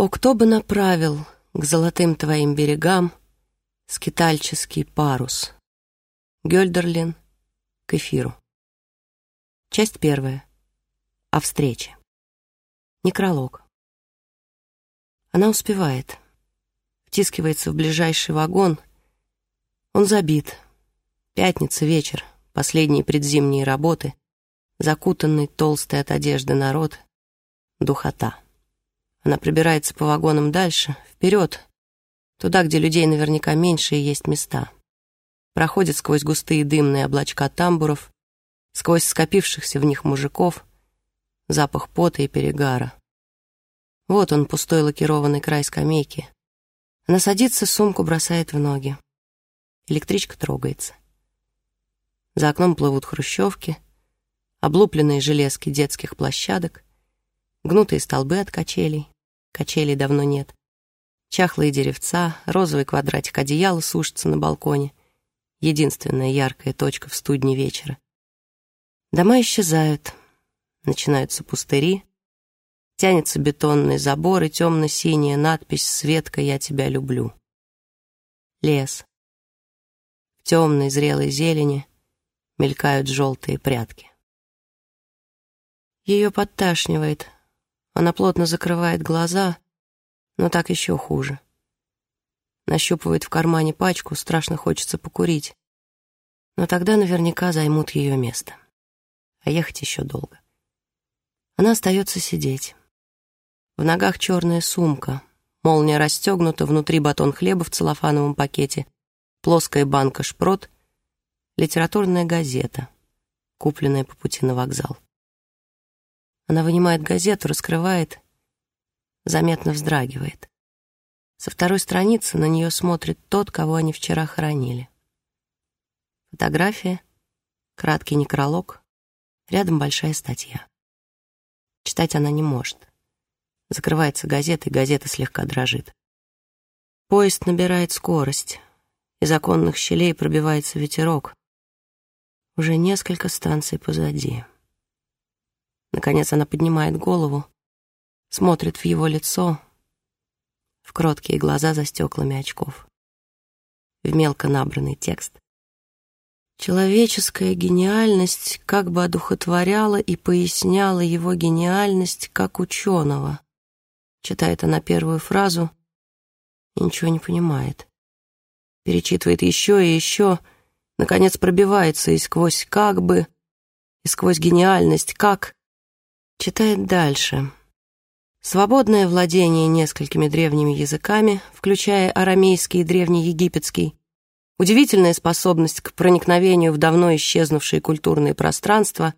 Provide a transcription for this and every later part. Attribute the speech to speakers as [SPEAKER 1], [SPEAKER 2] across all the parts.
[SPEAKER 1] О, кто бы направил к золотым твоим берегам скитальческий парус? Гёльдерлин к эфиру. Часть первая. О встрече. Некролог. Она успевает. Втискивается в ближайший вагон. Он забит. Пятница, вечер, последние предзимние работы, закутанный толстый от одежды народ, духота. Она пробирается по вагонам дальше, вперед, туда, где людей наверняка меньше и есть места. Проходит сквозь густые дымные облачка тамбуров, сквозь скопившихся в них мужиков, запах пота и перегара. Вот он, пустой лакированный край скамейки. Она садится, сумку бросает в ноги. Электричка трогается. За окном плывут хрущевки, облупленные железки детских площадок, гнутые столбы от качелей. Качелей давно нет. Чахлые деревца, розовый квадратик одеяла сушится на балконе. Единственная яркая точка в студне вечера. Дома исчезают. Начинаются пустыри. Тянется бетонный забор и темно-синяя надпись «Светка, я тебя люблю». Лес. В темной зрелой зелени мелькают желтые прятки. Ее подташнивает. Она плотно закрывает глаза, но так еще хуже. Нащупывает в кармане пачку, страшно хочется покурить. Но тогда наверняка займут ее место. А ехать еще долго. Она остается сидеть. В ногах черная сумка. Молния расстегнута, внутри батон хлеба в целлофановом пакете, плоская банка шпрот, литературная газета, купленная по пути на вокзал. Она вынимает газету, раскрывает, заметно вздрагивает. Со второй страницы на нее смотрит тот, кого они вчера хоронили. Фотография, краткий некролог, рядом большая статья. Читать она не может. Закрывается газета, и газета слегка дрожит. Поезд набирает скорость. Из оконных щелей пробивается ветерок. Уже несколько станций позади. Наконец она поднимает голову, смотрит в его лицо, в кроткие глаза за стеклами очков, в мелко набранный текст. Человеческая гениальность как бы одухотворяла и поясняла его гениальность как ученого. Читает она первую фразу и ничего не понимает. Перечитывает еще и еще, наконец пробивается и сквозь «как бы», и сквозь гениальность «как», читает дальше. Свободное владение несколькими древними языками, включая арамейский и древнеегипетский, удивительная способность к проникновению в давно исчезнувшие культурные пространства,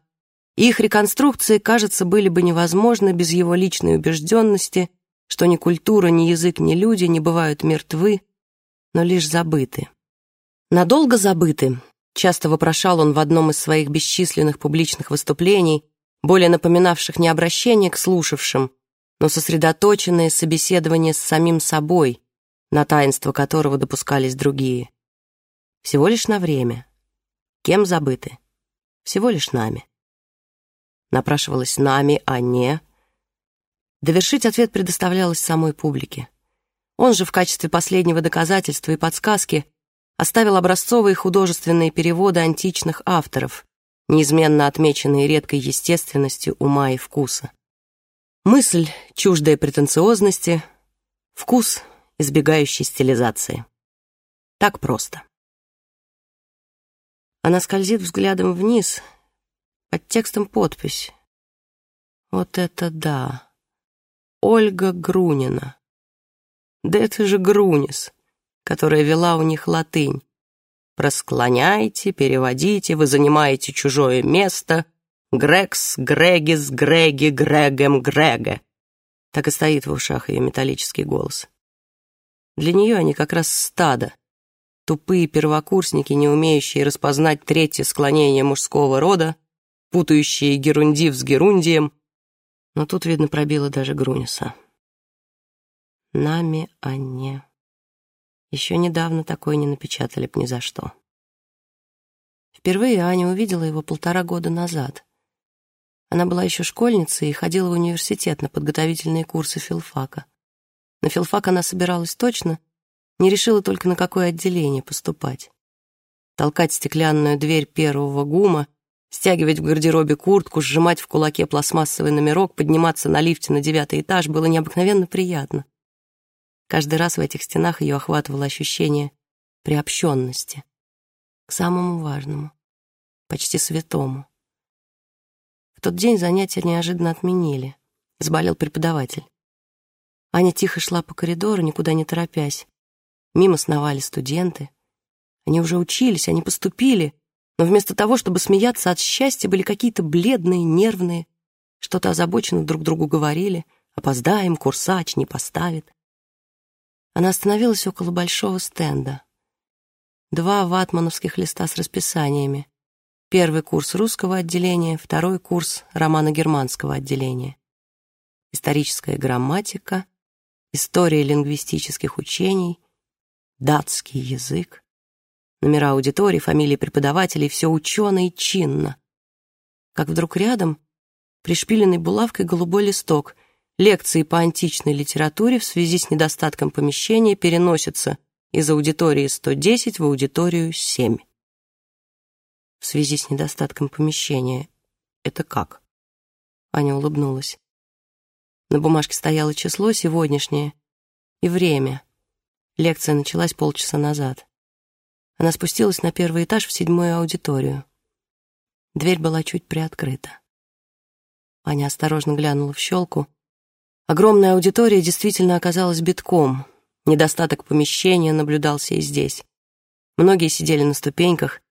[SPEAKER 1] их реконструкции, кажется, были бы невозможны без его личной убежденности, что ни культура, ни язык, ни люди не бывают мертвы, но лишь забыты. Надолго забыты, часто вопрошал он в одном из своих бесчисленных публичных выступлений, более напоминавших не обращение к слушавшим, но сосредоточенное собеседование с самим собой, на таинство которого допускались другие. Всего лишь на время. Кем забыты? Всего лишь нами. Напрашивалось нами, а не... Довершить ответ предоставлялось самой публике. Он же в качестве последнего доказательства и подсказки оставил образцовые художественные переводы античных авторов, неизменно отмеченные редкой естественностью ума и вкуса. Мысль, чуждая претенциозности, вкус, избегающий стилизации. Так просто. Она скользит взглядом вниз, под текстом подпись. Вот это да! Ольга Грунина. Да это же Грунис, которая вела у них латынь. Просклоняйте, переводите, вы занимаете чужое место — Грекс, Грегис, Греги, Грегем, Греге. Так и стоит в ушах ее металлический голос. Для нее они как раз стадо. Тупые первокурсники, не умеющие распознать третье склонение мужского рода, путающие герундив с герундием. Но тут, видно, пробило даже Груниса. Нами, а не... Еще недавно такое не напечатали б ни за что. Впервые Аня увидела его полтора года назад — она была еще школьницей и ходила в университет на подготовительные курсы филфака. На филфак она собиралась точно, не решила только, на какое отделение поступать. Толкать стеклянную дверь первого гума, стягивать в гардеробе куртку, сжимать в кулаке пластмассовый номерок, подниматься на лифте на девятый этаж было необыкновенно приятно. Каждый раз в этих стенах ее охватывало ощущение приобщенности к самому важному, почти святому. В тот день занятия неожиданно отменили. Заболел преподаватель. Аня тихо шла по коридору, никуда не торопясь. Мимо сновали студенты. Они уже учились, они поступили, но вместо того, чтобы смеяться от счастья, были какие-то бледные, нервные, что-то озабоченно друг другу говорили. «Опоздаем, курсач не поставит». Она остановилась около большого стенда. Два ватмановских листа с расписаниями. Первый курс русского отделения, второй курс романо-германского отделения. Историческая грамматика, история лингвистических учений, датский язык, номера аудитории, фамилии преподавателей, все учено и чинно. Как вдруг рядом, пришпиленный булавкой голубой листок, лекции по античной литературе в связи с недостатком помещения переносятся из аудитории 110 в аудиторию 7. В связи с недостатком помещения. Это как? Аня улыбнулась. На бумажке стояло число сегодняшнее и время. Лекция началась полчаса назад. Она спустилась на первый этаж в седьмую аудиторию. Дверь была чуть приоткрыта. Аня осторожно глянула в щелку. Огромная аудитория действительно оказалась битком. Недостаток помещения наблюдался и здесь. Многие сидели на ступеньках.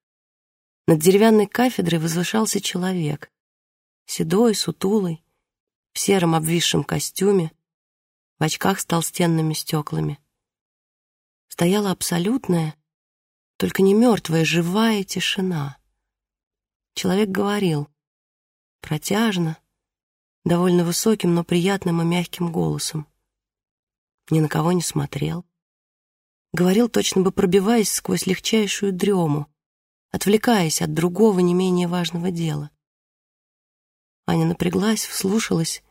[SPEAKER 1] Над деревянной кафедрой возвышался человек. Седой, сутулый, в сером обвисшем костюме, в очках с толстенными стеклами. Стояла абсолютная, только не мертвая, живая тишина. Человек говорил, протяжно, довольно высоким, но приятным и мягким голосом. Ни на кого не смотрел. Говорил, точно бы пробиваясь сквозь легчайшую дрему, отвлекаясь от другого не менее важного дела. Аня напряглась, вслушалась.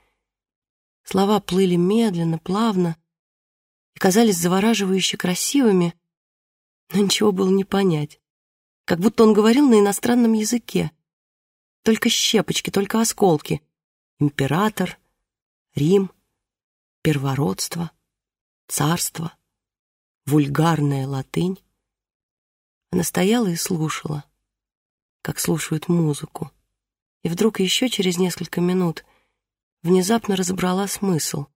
[SPEAKER 1] Слова плыли медленно, плавно и казались завораживающе красивыми, но ничего было не понять. Как будто он говорил на иностранном языке. Только щепочки, только осколки. Император, Рим, первородство, царство, вульгарная латынь. Она стояла и слушала, как слушают музыку и вдруг еще через несколько минут внезапно разобрала смысл.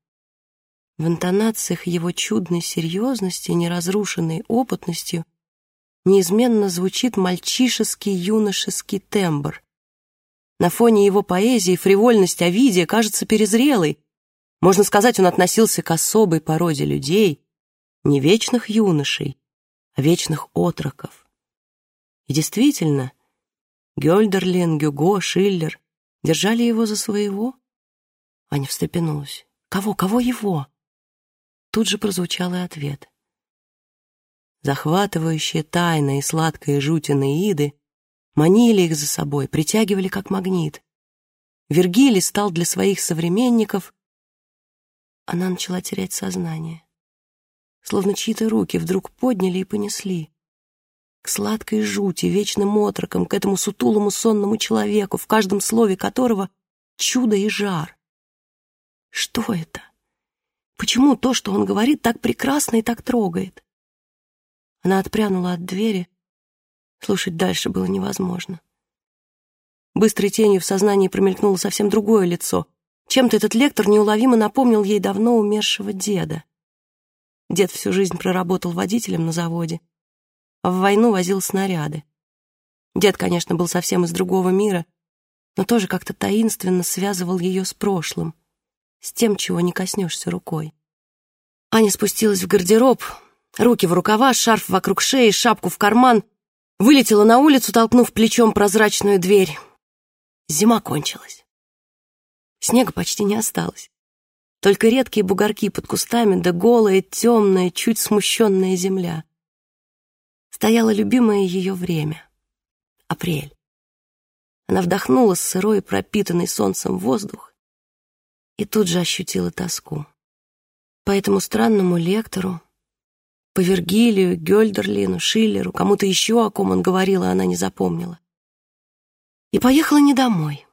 [SPEAKER 1] В интонациях его чудной серьезности, неразрушенной опытностью, неизменно звучит мальчишеский юношеский тембр. На фоне его поэзии фривольность Овидия кажется перезрелой. Можно сказать, он относился к особой породе людей, не вечных юношей, а вечных отроков. И действительно, Гёльдерлин, Гюго, Шиллер держали его за своего. Аня встрепенулась. Кого, кого его? Тут же прозвучал и ответ. Захватывающая тайна и сладкая жуть Иды манили их за собой, притягивали как магнит. Вергилий стал для своих современников... Она начала терять сознание. Словно чьи-то руки вдруг подняли и понесли к сладкой жути, вечным отрокам, к этому сутулому сонному человеку, в каждом слове которого чудо и жар. Что это? Почему то, что он говорит, так прекрасно и так трогает? Она отпрянула от двери. Слушать дальше было невозможно. Быстрой тенью в сознании промелькнуло совсем другое лицо. Чем-то этот лектор неуловимо напомнил ей давно умершего деда. Дед всю жизнь проработал водителем на заводе а в войну возил снаряды. Дед, конечно, был совсем из другого мира, но тоже как-то таинственно связывал ее с прошлым, с тем, чего не коснешься рукой. Аня спустилась в гардероб, руки в рукава, шарф вокруг шеи, шапку в карман, вылетела на улицу, толкнув плечом прозрачную дверь. Зима кончилась. Снега почти не осталось. Только редкие бугорки под кустами, да голая, темная, чуть смущенная земля стояло любимое ее время — апрель. Она вдохнула сырой, пропитанный солнцем воздух и тут же ощутила тоску. по этому странному лектору, по Вергилию, Гёльдерлину, Шиллеру, кому-то еще, о ком он говорил, а она не запомнила. И поехала не домой.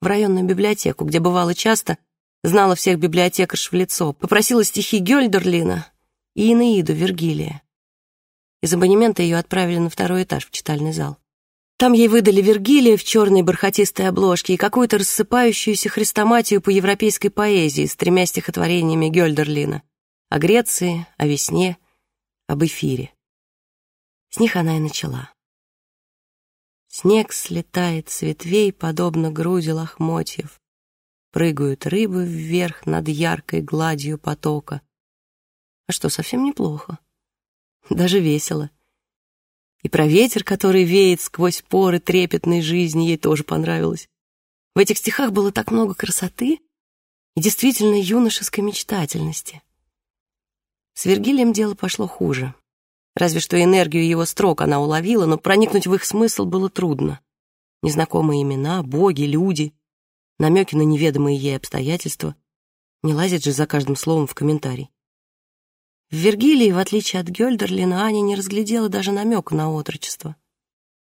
[SPEAKER 1] В районную библиотеку, где бывала часто, знала всех библиотекарш в лицо, попросила стихи Гёльдерлина и Инеиду Вергилия. Из абонемента ее отправили на второй этаж в читальный зал. Там ей выдали Вергилия в черной бархатистой обложке и какую-то рассыпающуюся хрестоматию по европейской поэзии с тремя стихотворениями Гёльдерлина о Греции, о весне, об эфире. С них она и начала. Снег слетает с ветвей, подобно груди лохмотьев. Прыгают рыбы вверх над яркой гладью потока. А что, совсем неплохо. Даже весело. И про ветер, который веет сквозь поры трепетной жизни, ей тоже понравилось. В этих стихах было так много красоты и действительно юношеской мечтательности. С Вергилием дело пошло хуже. Разве что энергию его строк она уловила, но проникнуть в их смысл было трудно. Незнакомые имена, боги, люди, намеки на неведомые ей обстоятельства. Не лазит же за каждым словом в комментарий. В Вергилии, в отличие от Гёльдерлина, Аня не разглядела даже намека на отрочество.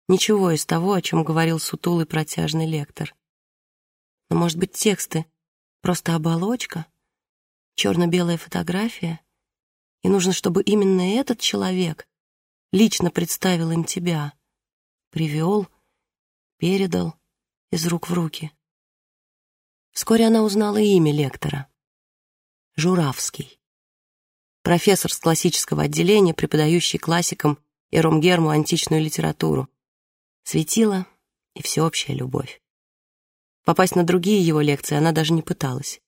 [SPEAKER 1] Ничего из того, о чем говорил сутулый протяжный лектор. Но, может быть, тексты — просто оболочка? Черно-белая фотография? И нужно, чтобы именно этот человек лично представил им тебя, привел, передал из рук в руки. Вскоре она узнала имя лектора — Журавский профессор с классического отделения, преподающий классикам и Ромгерму античную литературу. Светила и всеобщая любовь. Попасть на другие его лекции она даже не пыталась.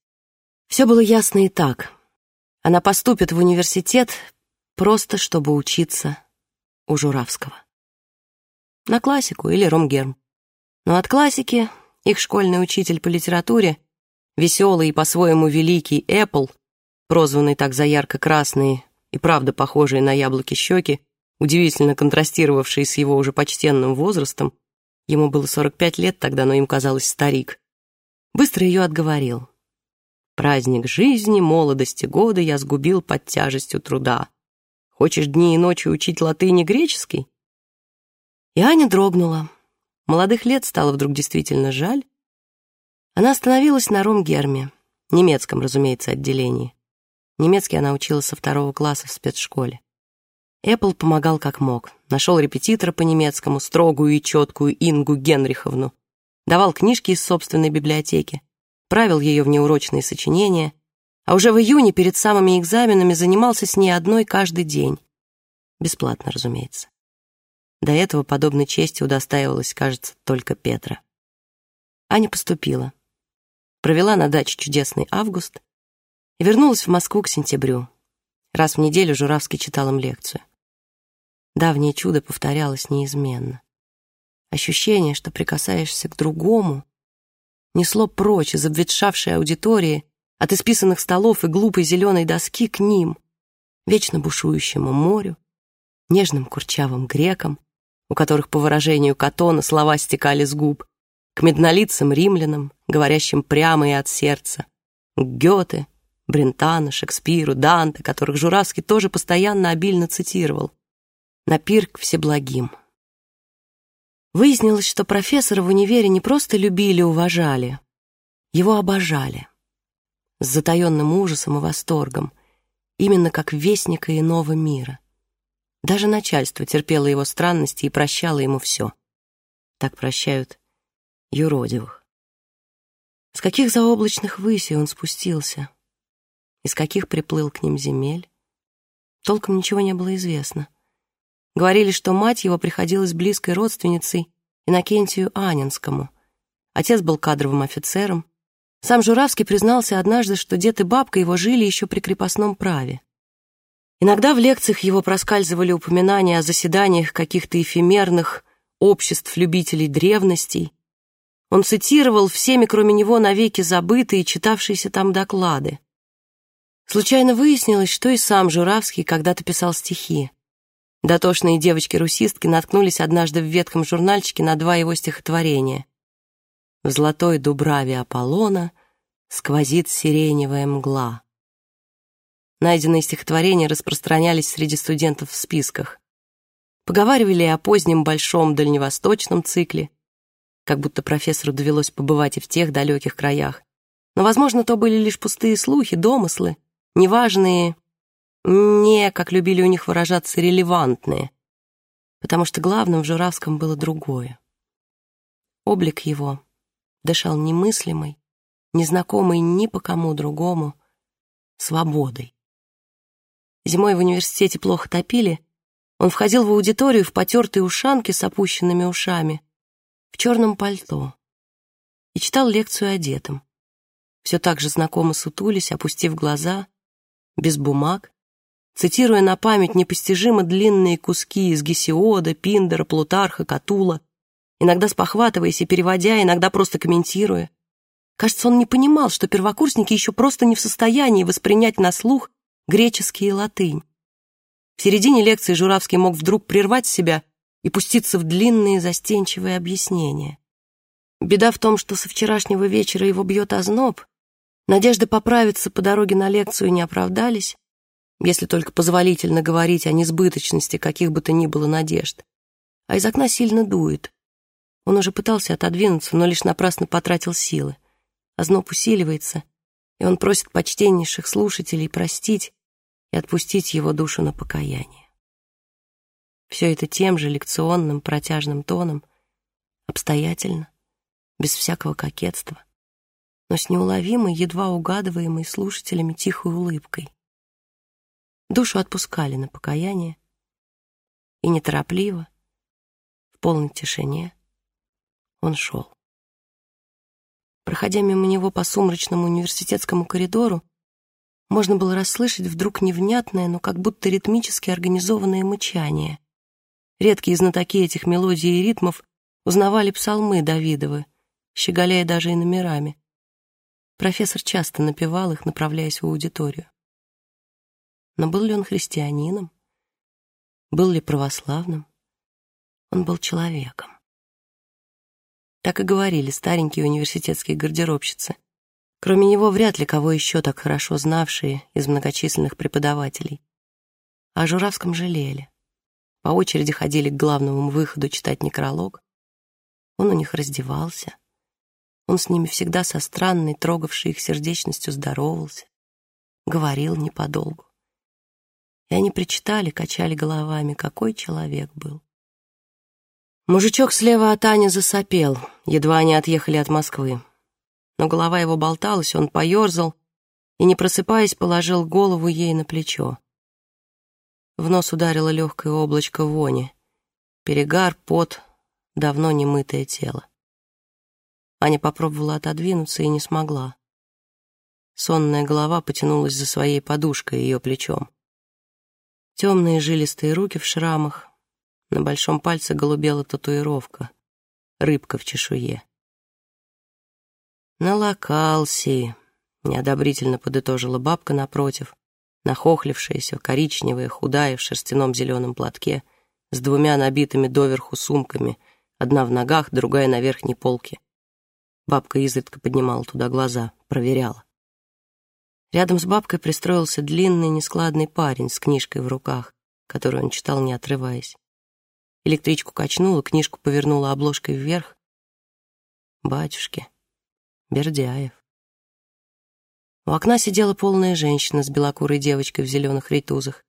[SPEAKER 1] Все было ясно и так. Она поступит в университет просто, чтобы учиться у Журавского. На классику или Ромгерм. Но от классики их школьный учитель по литературе, веселый и по-своему великий Эппл, прозванный так за ярко-красные и правда похожие на яблоки щеки, удивительно контрастировавшие с его уже почтенным возрастом, ему было 45 лет тогда, но им казалось старик, быстро ее отговорил. Праздник жизни, молодости года я сгубил под тяжестью труда. Хочешь дни и ночи учить латыни греческий? И Аня дрогнула. Молодых лет стало вдруг действительно жаль. Она остановилась на Ромгерме, немецком, разумеется, отделении. Немецкий она учила со второго класса в спецшколе. Эппл помогал как мог. Нашел репетитора по немецкому, строгую и четкую Ингу Генриховну. Давал книжки из собственной библиотеки. Правил ее в неурочные сочинения. А уже в июне перед самыми экзаменами занимался с ней одной каждый день. Бесплатно, разумеется. До этого подобной чести удостаивалась, кажется, только Петра. Аня поступила. Провела на даче чудесный август, и вернулась в Москву к сентябрю. Раз в неделю Журавский читал им лекцию. Давнее чудо повторялось неизменно. Ощущение, что прикасаешься к другому, несло прочь из обветшавшей аудитории, от исписанных столов и глупой зеленой доски к ним, вечно бушующему морю, нежным курчавым грекам, у которых, по выражению Катона, слова стекали с губ, к меднолицым римлянам, говорящим прямо и от сердца, к Гёте, Брентана, Шекспиру, Данте, которых Журавский тоже постоянно обильно цитировал. На пир к всеблагим. Выяснилось, что профессора в универе не просто любили и уважали, его обожали. С затаенным ужасом и восторгом, именно как вестника иного мира. Даже начальство терпело его странности и прощало ему все. Так прощают юродивых. С каких заоблачных высей он спустился — из каких приплыл к ним земель. Толком ничего не было известно. Говорили, что мать его приходилась близкой родственницей Иннокентию Анинскому. Отец был кадровым офицером. Сам Журавский признался однажды, что дед и бабка его жили еще при крепостном праве. Иногда в лекциях его проскальзывали упоминания о заседаниях каких-то эфемерных обществ любителей древностей. Он цитировал всеми, кроме него, навеки забытые читавшиеся там доклады. Случайно выяснилось, что и сам Журавский когда-то писал стихи. Дотошные девочки-русистки наткнулись однажды в ветхом журнальчике на два его стихотворения. «В золотой дубраве Аполлона сквозит сиреневая мгла». Найденные стихотворения распространялись среди студентов в списках. Поговаривали о позднем большом дальневосточном цикле, как будто профессору довелось побывать и в тех далеких краях. Но, возможно, то были лишь пустые слухи, домыслы, неважные, не, как любили у них выражаться, релевантные, потому что главным в Журавском было другое. Облик его дышал немыслимой, незнакомой ни по кому другому, свободой. Зимой в университете плохо топили, он входил в аудиторию в потертые ушанки с опущенными ушами, в черном пальто и читал лекцию одетым. Все так же знакомо сутулись, опустив глаза, без бумаг, цитируя на память непостижимо длинные куски из Гесиода, Пиндера, Плутарха, Катула, иногда спохватываясь и переводя, иногда просто комментируя. Кажется, он не понимал, что первокурсники еще просто не в состоянии воспринять на слух греческий и латынь. В середине лекции Журавский мог вдруг прервать себя и пуститься в длинные застенчивые объяснения. Беда в том, что со вчерашнего вечера его бьет озноб, надежды поправиться по дороге на лекцию не оправдались, если только позволительно говорить о несбыточности каких бы то ни было надежд. А из окна сильно дует. Он уже пытался отодвинуться, но лишь напрасно потратил силы. Озноб усиливается, и он просит почтеннейших слушателей простить и отпустить его душу на покаяние. Все это тем же лекционным протяжным тоном, обстоятельно, без всякого кокетства, но с неуловимой, едва угадываемой слушателями тихой улыбкой. Душу отпускали на покаяние, и неторопливо, в полной тишине, он шел. Проходя мимо него по сумрачному университетскому коридору, можно было расслышать вдруг невнятное, но как будто ритмически организованное мычание. Редкие знатоки этих мелодий и ритмов узнавали псалмы Давидовы, щеголяя даже и номерами. Профессор часто напевал их, направляясь в аудиторию. Но был ли он христианином? Был ли православным? Он был человеком. Так и говорили старенькие университетские гардеробщицы. Кроме него вряд ли кого еще так хорошо знавшие из многочисленных преподавателей. О Журавском жалели. По очереди ходили к главному выходу читать некролог. Он у них раздевался. Он с ними всегда со странной, трогавшей их сердечностью здоровался. Говорил неподолгу. И они причитали, качали головами, какой человек был. Мужичок слева от Ани засопел, едва они отъехали от Москвы. Но голова его болталась, он поерзал и, не просыпаясь, положил голову ей на плечо. В нос ударило легкое облачко вони. Перегар, пот, давно не мытое тело. Аня попробовала отодвинуться и не смогла. Сонная голова потянулась за своей подушкой ее плечом. Темные жилистые руки в шрамах. На большом пальце голубела татуировка. Рыбка в чешуе. «Налокался», — неодобрительно подытожила бабка напротив, нахохлившаяся, коричневая, худая, в шерстяном зеленом платке, с двумя набитыми доверху сумками, одна в ногах, другая на верхней полке. Бабка изредка поднимала туда глаза, проверяла. Рядом с бабкой пристроился длинный, нескладный парень с книжкой в руках, которую он читал, не отрываясь. Электричку качнула, книжку повернула обложкой вверх. «Батюшки, Бердяев». У окна сидела полная женщина с белокурой девочкой в зеленых рейтузах.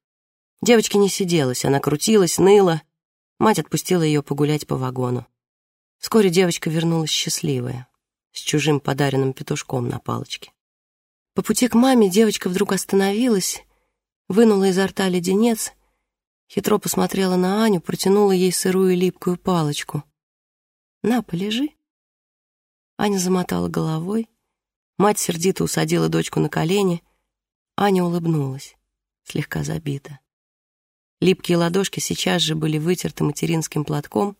[SPEAKER 1] Девочке не сиделась, она крутилась, ныла. Мать отпустила ее погулять по вагону. Вскоре девочка вернулась счастливая, с чужим подаренным петушком на палочке. По пути к маме девочка вдруг остановилась, вынула изо рта леденец, хитро посмотрела на Аню, протянула ей сырую липкую палочку. «На, полежи». Аня замотала головой, мать сердито усадила дочку на колени, Аня улыбнулась, слегка забита. Липкие ладошки сейчас же были вытерты материнским платком,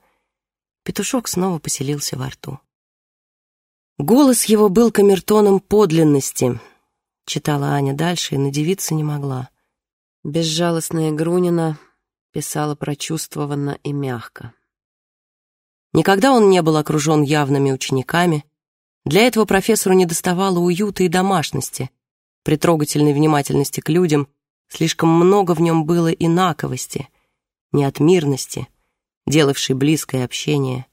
[SPEAKER 1] петушок снова поселился во рту. Голос его был камертоном подлинности — Читала Аня дальше и надевиться не могла. Безжалостная Грунина писала прочувствованно и мягко. Никогда он не был окружен явными учениками. Для этого профессору недоставало уюта и домашности, при трогательной внимательности к людям, Слишком много в нем было инаковости, неотмирности, делавшей близкое общение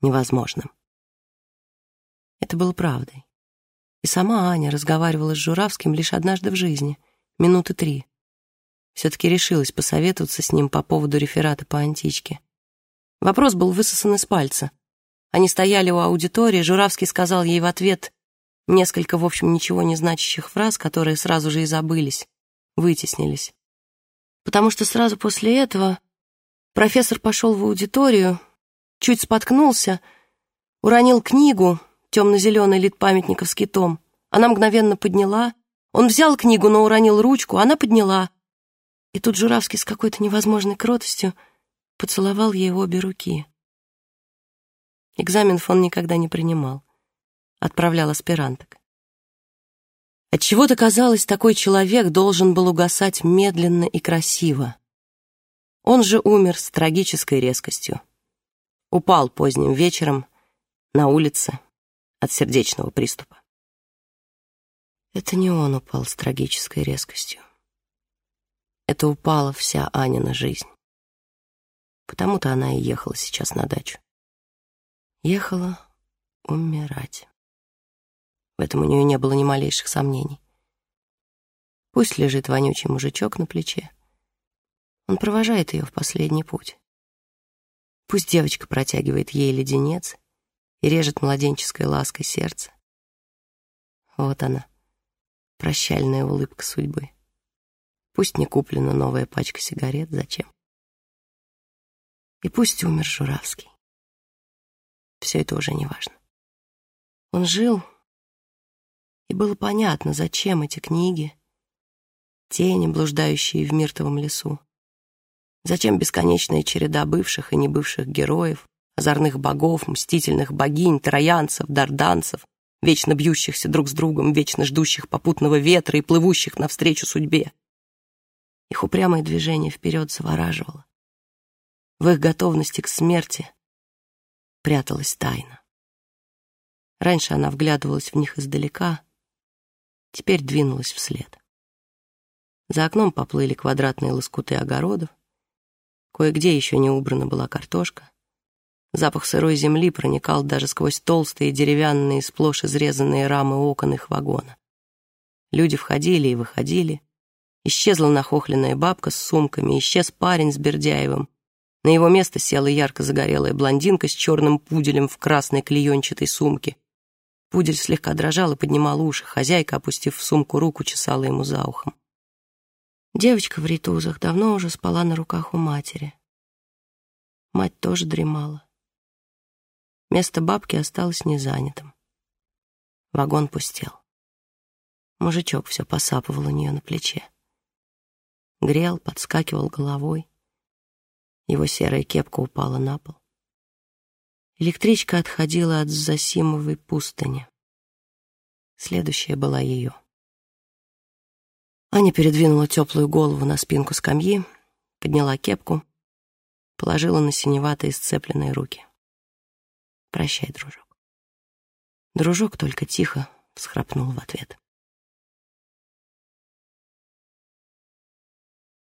[SPEAKER 1] невозможным. Это было правдой. И сама Аня разговаривала с Журавским лишь однажды в жизни, минуты три. Все-таки решилась посоветоваться с ним по поводу реферата по античке. Вопрос был высосан из пальца. Они стояли у аудитории, Журавский сказал ей в ответ несколько, в общем, ничего не значащих фраз, которые сразу же и забылись вытеснились. Потому что сразу после этого профессор пошел в аудиторию, чуть споткнулся, уронил книгу, темно-зеленый литпамятниковский том. Она мгновенно подняла. Он взял книгу, но уронил ручку, она подняла. И тут Журавский с какой-то невозможной кротостью поцеловал ей обе руки. Экзамен он никогда не принимал. Отправлял аспиранток. Отчего-то казалось, такой человек должен был угасать медленно и красиво. Он же умер с трагической резкостью. Упал поздним вечером на улице от сердечного приступа. Это не он упал с трагической резкостью. Это упала вся Анина жизнь. Потому-то она и ехала сейчас на дачу. Ехала умирать. В этом у нее не было ни малейших сомнений. Пусть лежит вонючий мужичок на плече. Он провожает ее в последний путь. Пусть девочка протягивает ей леденец и режет младенческой лаской сердце. Вот она, прощальная улыбка судьбы. Пусть не куплена новая пачка сигарет, зачем? И пусть умер Журавский. Все это уже не важно. Он жил и было понятно, зачем эти книги, тени, блуждающие в миртовом лесу. Зачем бесконечная череда бывших и небывших героев, озорных богов, мстительных богинь, троянцев, дарданцев, вечно бьющихся друг с другом, вечно ждущих попутного ветра и плывущих навстречу судьбе. Их упрямое движение вперед завораживало. В их готовности к смерти пряталась тайна. Раньше она вглядывалась в них издалека, теперь двинулась вслед. За окном поплыли квадратные лоскуты огородов, кое-где еще не убрана была картошка. Запах сырой земли проникал даже сквозь толстые деревянные, сплошь изрезанные рамы окон их вагона. Люди входили и выходили. Исчезла нахохленная бабка с сумками, исчез парень с Бердяевым. На его место села ярко загорелая блондинка с черным пуделем в красной клеенчатой сумке. Пудель слегка дрожал и поднимал уши. Хозяйка, опустив в сумку руку, чесала ему за ухом. Девочка в ритузах давно уже спала на руках у матери. Мать тоже дремала. Место бабки осталось незанятым. Вагон пустел. Мужичок все посапывал у нее на плече. Грел, подскакивал головой. Его серая кепка упала на пол. Электричка отходила от Засимовой пустыни. Следующая была ее. Аня передвинула теплую голову на спинку скамьи, подняла кепку, положила на синеватые сцепленные руки. «Прощай, дружок». Дружок только тихо всхрапнул в ответ.